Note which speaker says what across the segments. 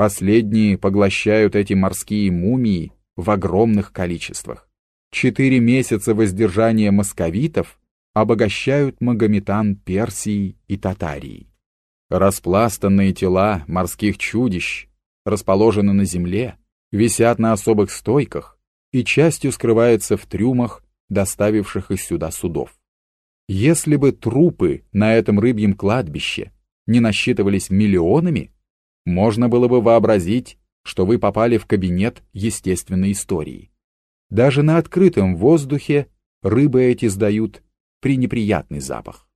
Speaker 1: Последние поглощают эти морские мумии в огромных количествах. Четыре месяца воздержания московитов обогащают Магометан Персии и Татарии. Распластанные тела морских чудищ расположены на земле, висят на особых стойках и частью скрываются в трюмах, доставивших их сюда судов. Если бы трупы на этом рыбьем кладбище не насчитывались миллионами, можно было бы вообразить, что вы попали в кабинет естественной истории. Даже на открытом воздухе рыбы эти сдают пренеприятный запах.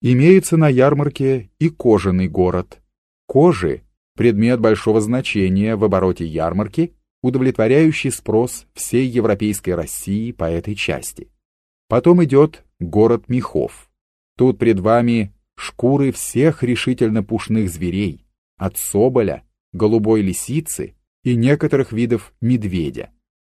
Speaker 1: Имеется на ярмарке и кожаный город. Кожи – предмет большого значения в обороте ярмарки, удовлетворяющий спрос всей европейской России по этой части. Потом идет город мехов. Тут пред вами шкуры всех решительно пушных зверей, от соболя, голубой лисицы и некоторых видов медведя.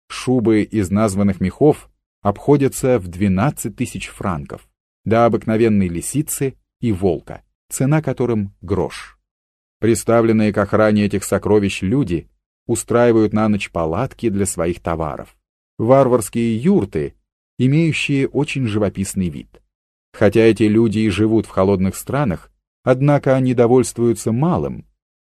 Speaker 1: Шубы из названных мехов обходятся в 12 тысяч франков, до обыкновенной лисицы и волка, цена которым грош. Представленные к охране этих сокровищ люди устраивают на ночь палатки для своих товаров. Варварские юрты, имеющие очень живописный вид. Хотя эти люди и живут в холодных странах, однако они довольствуются малым.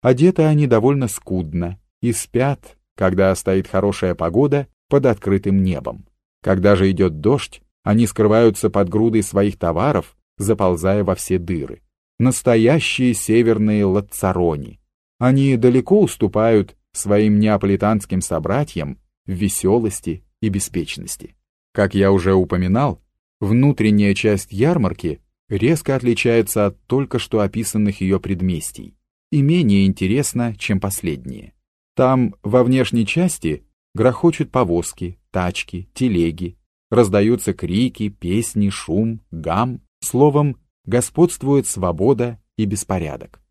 Speaker 1: Одеты они довольно скудно и спят, когда стоит хорошая погода под открытым небом. Когда же идет дождь, они скрываются под грудой своих товаров, заползая во все дыры. Настоящие северные лацарони. Они далеко уступают своим неаполитанским собратьям в веселости и беспечности. Как я уже упоминал, внутренняя часть ярмарки резко отличается от только что описанных ее предместий и менее интересна, чем последние. Там, во внешней части, грохочут повозки, тачки, телеги, раздаются крики, песни, шум, гам, словом, господствует свобода и беспорядок.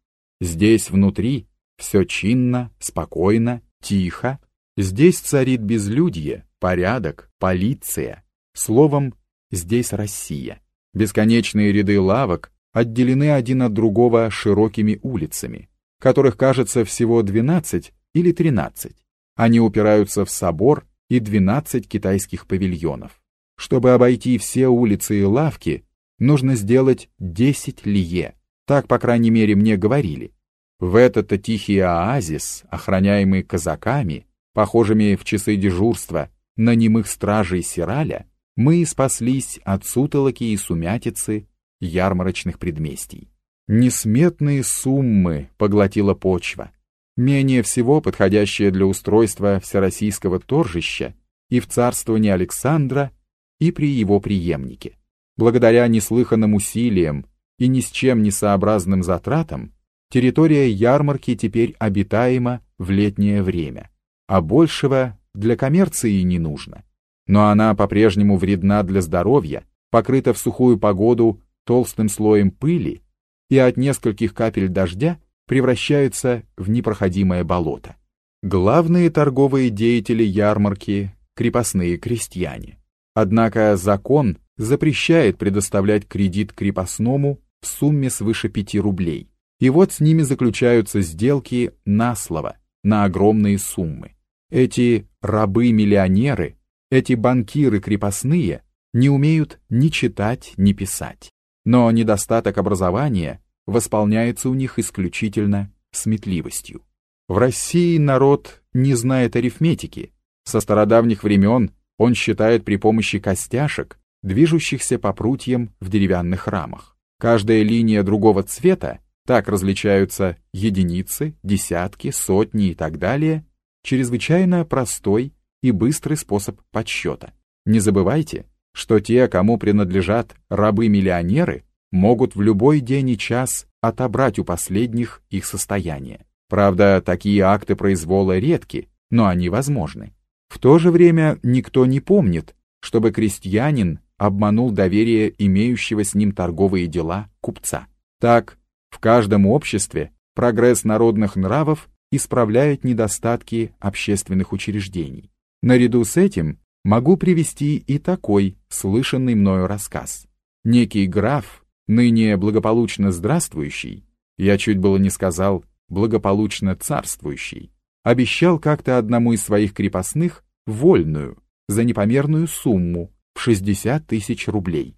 Speaker 1: Здесь внутри все чинно, спокойно, тихо, здесь царит безлюдье, порядок, полиция, словом, здесь Россия. Бесконечные ряды лавок отделены один от другого широкими улицами, которых кажется всего 12 или 13. Они упираются в собор и 12 китайских павильонов. Чтобы обойти все улицы и лавки, нужно сделать 10 лие. Так, по крайней мере, мне говорили. В этот-то тихий оазис, охраняемый казаками, похожими в часы дежурства на немых стражей Сираля, мы спаслись от сутолоки и сумятицы ярмарочных предместий. Несметные суммы поглотила почва, менее всего подходящее для устройства всероссийского торжища и в царствовании Александра, и при его преемнике. Благодаря неслыханным усилиям и ни с чем не сообразным затратам, территория ярмарки теперь обитаема в летнее время, а большего для коммерции не нужно. Но она по-прежнему вредна для здоровья, покрыта в сухую погоду толстым слоем пыли и от нескольких капель дождя превращаются в непроходимое болото. Главные торговые деятели ярмарки – крепостные крестьяне. Однако закон запрещает предоставлять кредит крепостному в сумме свыше 5 рублей. И вот с ними заключаются сделки на слово, на огромные суммы. Эти рабы-миллионеры, эти банкиры крепостные не умеют ни читать, ни писать. Но недостаток образования восполняется у них исключительно сметливостью. В России народ не знает арифметики. Со стародавних времен он считает при помощи костяшек, движущихся по прутьям в деревянных рамах. Каждая линия другого цвета, так различаются единицы, десятки, сотни и так далее, чрезвычайно простой и быстрый способ подсчета. Не забывайте, что те, кому принадлежат рабы-миллионеры, могут в любой день и час отобрать у последних их состояние. Правда, такие акты произвола редки, но они возможны. В то же время никто не помнит, чтобы крестьянин обманул доверие имеющего с ним торговые дела купца. Так, в каждом обществе прогресс народных нравов исправляет недостатки общественных учреждений. Наряду с этим Могу привести и такой, слышанный мною рассказ. Некий граф, ныне благополучно здравствующий, я чуть было не сказал «благополучно царствующий», обещал как-то одному из своих крепостных вольную за непомерную сумму в 60 тысяч рублей.